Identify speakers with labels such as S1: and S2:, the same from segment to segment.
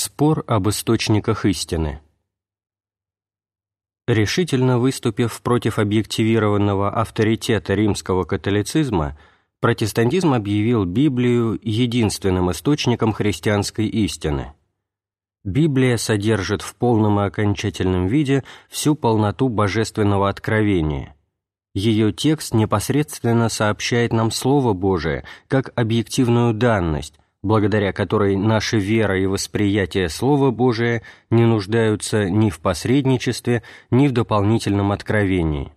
S1: Спор об источниках истины Решительно выступив против объективированного авторитета римского католицизма, протестантизм объявил Библию единственным источником христианской истины. Библия содержит в полном и окончательном виде всю полноту божественного откровения. Ее текст непосредственно сообщает нам Слово Божие как объективную данность, благодаря которой наша вера и восприятие Слова Божия не нуждаются ни в посредничестве, ни в дополнительном откровении.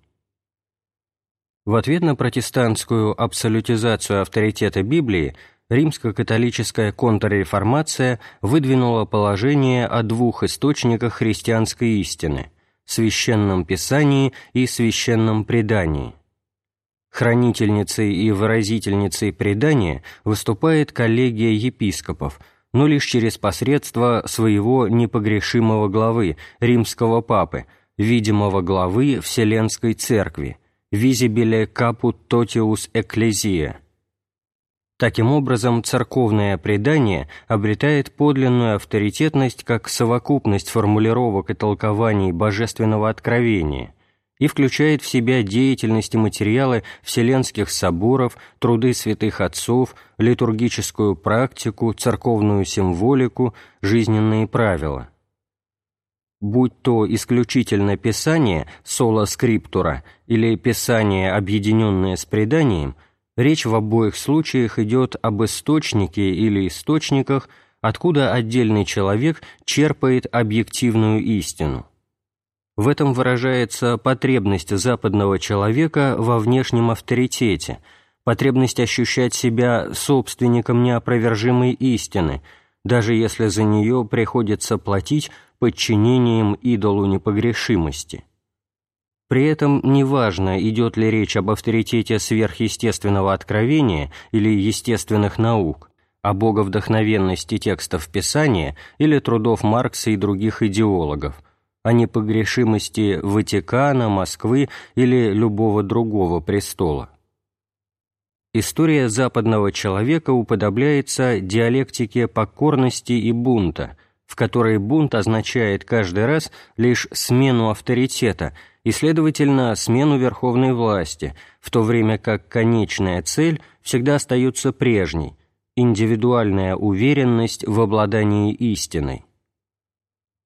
S1: В ответ на протестантскую абсолютизацию авторитета Библии римско-католическая контрреформация выдвинула положение о двух источниках христианской истины – священном писании и священном предании – Хранительницей и выразительницей предания выступает коллегия епископов, но лишь через посредство своего непогрешимого главы, римского папы, видимого главы Вселенской Церкви, «Visibile caput totius ecclesia». Таким образом, церковное предание обретает подлинную авторитетность как совокупность формулировок и толкований божественного откровения – и включает в себя деятельность и материалы вселенских соборов, труды святых отцов, литургическую практику, церковную символику, жизненные правила. Будь то исключительно Писание, соло скриптура, или Писание, объединенное с преданием, речь в обоих случаях идет об источнике или источниках, откуда отдельный человек черпает объективную истину. В этом выражается потребность западного человека во внешнем авторитете, потребность ощущать себя собственником неопровержимой истины, даже если за нее приходится платить подчинением идолу непогрешимости. При этом неважно, идет ли речь об авторитете сверхъестественного откровения или естественных наук, о боговдохновенности текстов Писания или трудов Маркса и других идеологов – о непогрешимости Ватикана, Москвы или любого другого престола. История западного человека уподобляется диалектике покорности и бунта, в которой бунт означает каждый раз лишь смену авторитета и, следовательно, смену верховной власти, в то время как конечная цель всегда остается прежней – индивидуальная уверенность в обладании истиной.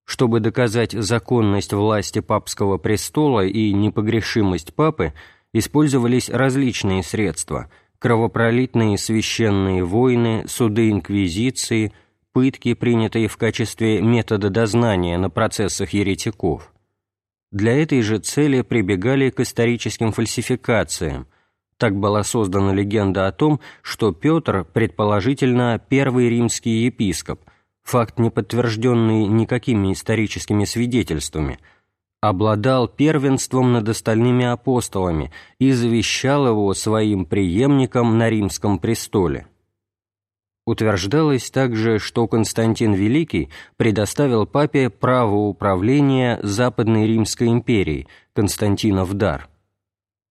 S1: Чтобы доказать законность власти папского престола и непогрешимость папы, использовались различные средства – кровопролитные священные войны, суды инквизиции, пытки, принятые в качестве метода дознания на процессах еретиков. Для этой же цели прибегали к историческим фальсификациям. Так была создана легенда о том, что Петр, предположительно, первый римский епископ – факт, не подтвержденный никакими историческими свидетельствами, обладал первенством над остальными апостолами и завещал его своим преемникам на римском престоле. Утверждалось также, что Константин Великий предоставил папе право управления Западной Римской империей, Константинов дар,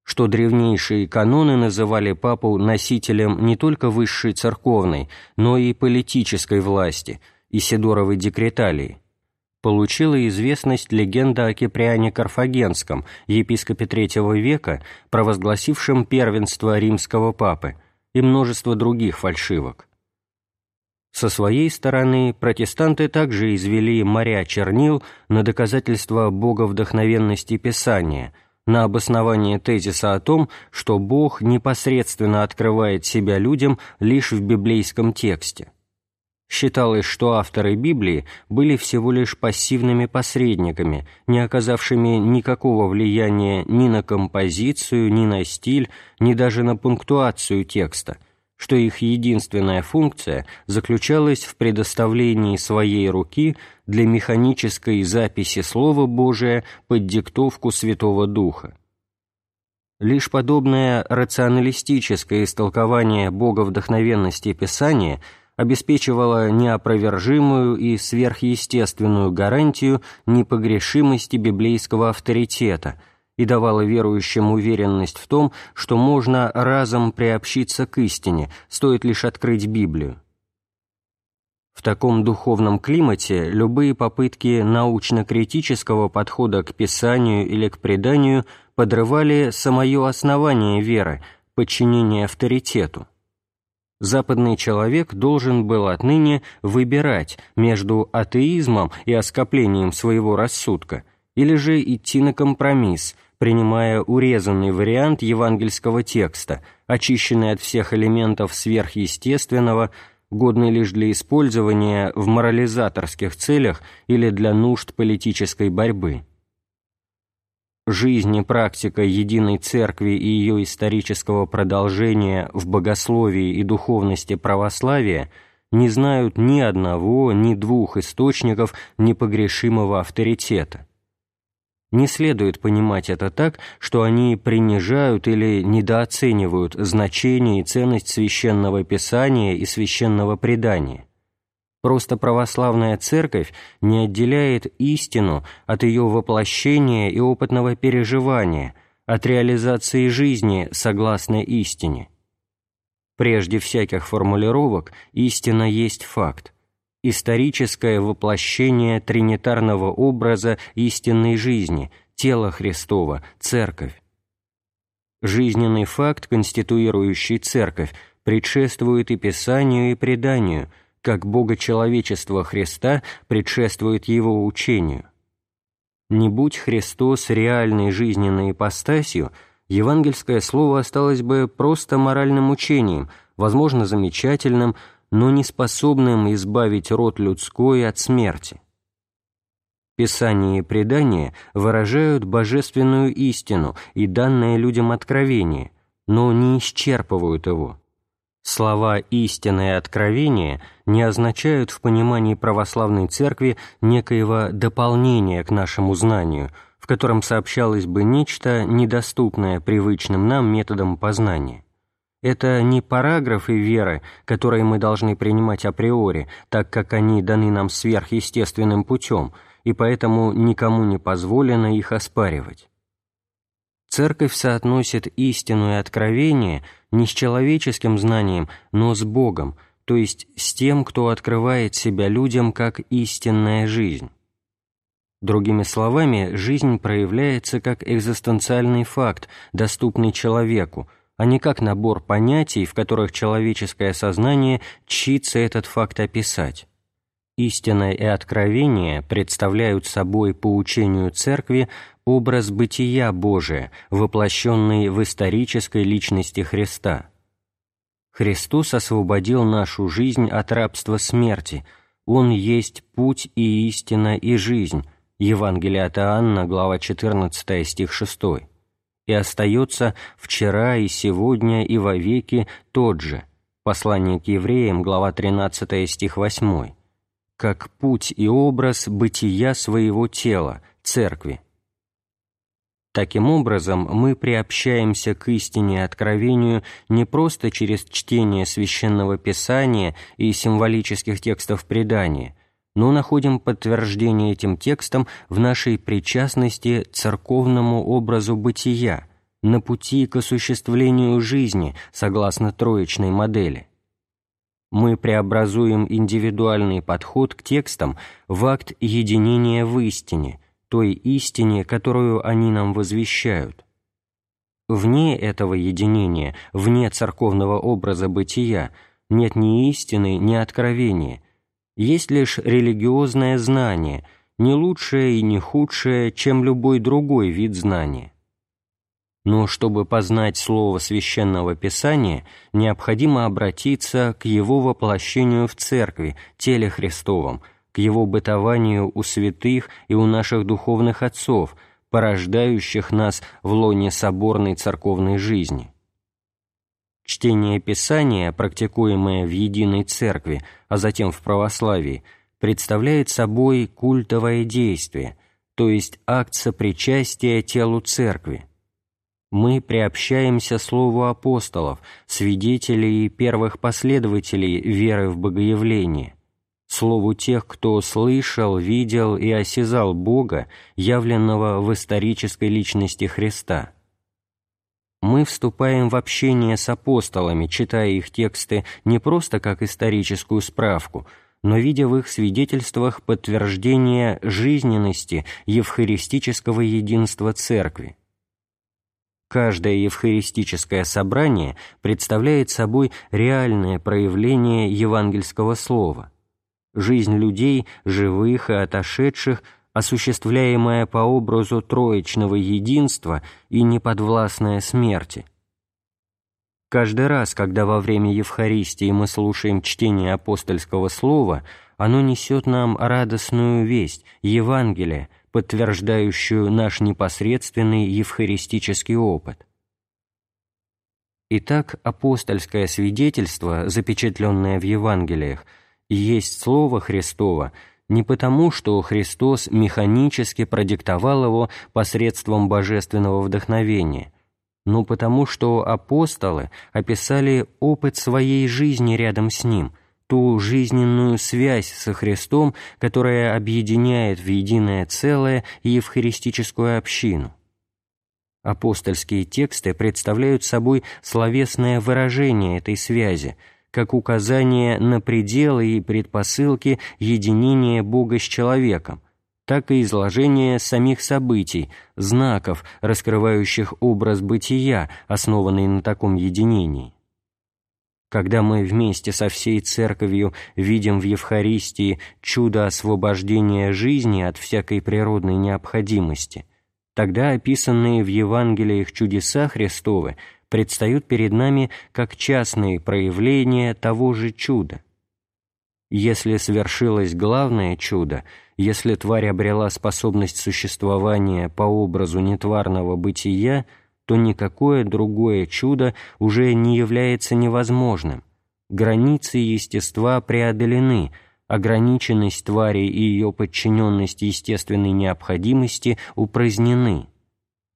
S1: что древнейшие каноны называли папу носителем не только высшей церковной, но и политической власти – Исидоровой декреталии, получила известность легенда о Киприане Карфагенском, епископе III века, провозгласившем первенство римского папы, и множество других фальшивок. Со своей стороны протестанты также извели моря чернил на доказательство боговдохновенности Писания, на обоснование тезиса о том, что Бог непосредственно открывает себя людям лишь в библейском тексте. Считалось, что авторы Библии были всего лишь пассивными посредниками, не оказавшими никакого влияния ни на композицию, ни на стиль, ни даже на пунктуацию текста, что их единственная функция заключалась в предоставлении своей руки для механической записи Слова Божия под диктовку Святого Духа. Лишь подобное рационалистическое истолкование боговдохновенности Писания – обеспечивала неопровержимую и сверхъестественную гарантию непогрешимости библейского авторитета и давала верующим уверенность в том, что можно разом приобщиться к истине, стоит лишь открыть Библию. В таком духовном климате любые попытки научно-критического подхода к Писанию или к преданию подрывали самое основание веры, подчинение авторитету. Западный человек должен был отныне выбирать между атеизмом и оскоплением своего рассудка или же идти на компромисс, принимая урезанный вариант евангельского текста, очищенный от всех элементов сверхъестественного, годный лишь для использования в морализаторских целях или для нужд политической борьбы. Жизнь и практика единой церкви и ее исторического продолжения в богословии и духовности православия не знают ни одного, ни двух источников непогрешимого авторитета. Не следует понимать это так, что они принижают или недооценивают значение и ценность священного писания и священного предания. Просто православная церковь не отделяет истину от ее воплощения и опытного переживания, от реализации жизни согласно истине. Прежде всяких формулировок истина есть факт историческое воплощение тринитарного образа истинной жизни, тела Христова, Церковь. Жизненный факт, конституирующий Церковь, предшествует и Писанию, и преданию, как богочеловечество Христа предшествует Его учению. Не будь Христос реальной жизненной ипостасью, евангельское слово осталось бы просто моральным учением, возможно, замечательным, но не способным избавить род людской от смерти. Писание и предание выражают божественную истину и данное людям откровение, но не исчерпывают его. Слова «истина» и «откровение» не означают в понимании православной церкви некоего дополнения к нашему знанию, в котором сообщалось бы нечто, недоступное привычным нам методам познания. Это не параграфы веры, которые мы должны принимать априори, так как они даны нам сверхъестественным путем, и поэтому никому не позволено их оспаривать. Церковь соотносит истину и откровение не с человеческим знанием, но с Богом, то есть с тем, кто открывает себя людям как истинная жизнь. Другими словами, жизнь проявляется как экзистенциальный факт, доступный человеку, а не как набор понятий, в которых человеческое сознание чится этот факт описать. Истина и откровение представляют собой по учению Церкви образ бытия Божия, воплощенный в исторической личности Христа. Христос освободил нашу жизнь от рабства смерти, Он есть путь и истина и жизнь. Евангелие от Иоанна, глава 14, стих 6 и остается вчера и сегодня и вовеки тот же. Послание к евреям, глава 13, стих 8. Как путь и образ бытия своего тела, церкви. Таким образом, мы приобщаемся к истине и откровению не просто через чтение священного писания и символических текстов предания – но находим подтверждение этим текстам в нашей причастности церковному образу бытия, на пути к осуществлению жизни согласно троечной модели. Мы преобразуем индивидуальный подход к текстам в акт единения в истине, той истине, которую они нам возвещают. Вне этого единения, вне церковного образа бытия, нет ни истины, ни откровения, есть лишь религиозное знание, не лучшее и не худшее, чем любой другой вид знания. Но чтобы познать слово Священного Писания, необходимо обратиться к его воплощению в Церкви, теле Христовом, к его бытованию у святых и у наших духовных отцов, порождающих нас в лоне соборной церковной жизни. Чтение Писания, практикуемое в единой церкви, а затем в православии, представляет собой культовое действие, то есть акт сопричастия телу церкви. Мы приобщаемся слову апостолов, свидетелей и первых последователей веры в Богоявление, слову тех, кто слышал, видел и осязал Бога, явленного в исторической личности Христа – мы вступаем в общение с апостолами, читая их тексты не просто как историческую справку, но видя в их свидетельствах подтверждение жизненности евхаристического единства Церкви. Каждое евхаристическое собрание представляет собой реальное проявление евангельского слова. Жизнь людей, живых и отошедших, осуществляемая по образу троечного единства и неподвластная смерти – Каждый раз, когда во время Евхаристии мы слушаем чтение апостольского слова, оно несет нам радостную весть, Евангелие, подтверждающую наш непосредственный евхаристический опыт. Итак, апостольское свидетельство, запечатленное в Евангелиях, есть Слово Христово не потому, что Христос механически продиктовал его посредством божественного вдохновения, но потому что апостолы описали опыт своей жизни рядом с Ним, ту жизненную связь со Христом, которая объединяет в единое целое евхаристическую общину. Апостольские тексты представляют собой словесное выражение этой связи, как указание на пределы и предпосылки единения Бога с человеком, так и изложение самих событий, знаков, раскрывающих образ бытия, основанный на таком единении. Когда мы вместе со всей Церковью видим в Евхаристии чудо освобождения жизни от всякой природной необходимости, тогда описанные в Евангелиях чудеса Христовы предстают перед нами как частные проявления того же чуда. Если свершилось главное чудо – если тварь обрела способность существования по образу нетварного бытия, то никакое другое чудо уже не является невозможным. Границы естества преодолены, ограниченность твари и ее подчиненность естественной необходимости упразднены.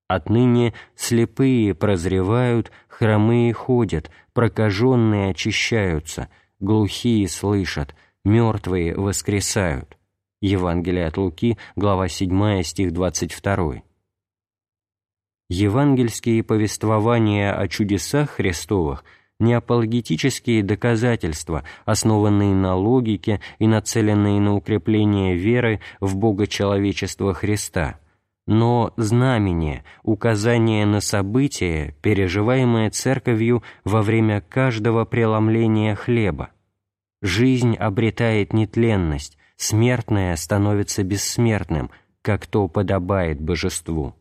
S1: Отныне слепые прозревают, хромые ходят, прокаженные очищаются, глухие слышат, мертвые воскресают. Евангелие от Луки, глава 7, стих 22. Евангельские повествования о чудесах Христовых – не апологетические доказательства, основанные на логике и нацеленные на укрепление веры в Бога-человечество Христа, но знамение, указание на событие, переживаемое Церковью во время каждого преломления хлеба. Жизнь обретает нетленность, смертное становится бессмертным, как то подобает божеству.